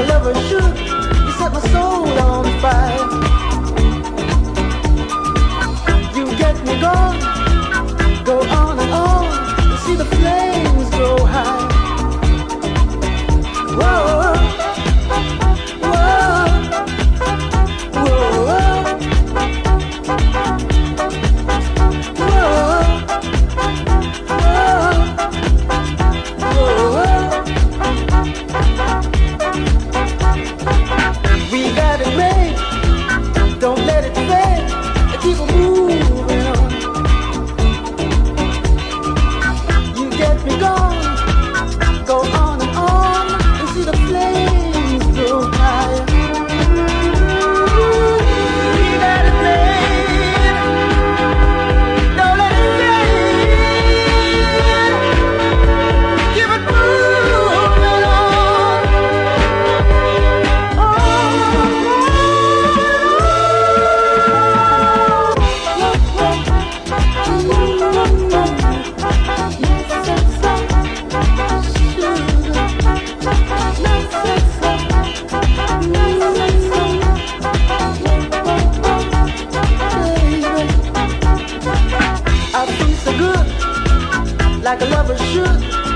a lover should. You set my soul on fire. like a lover should.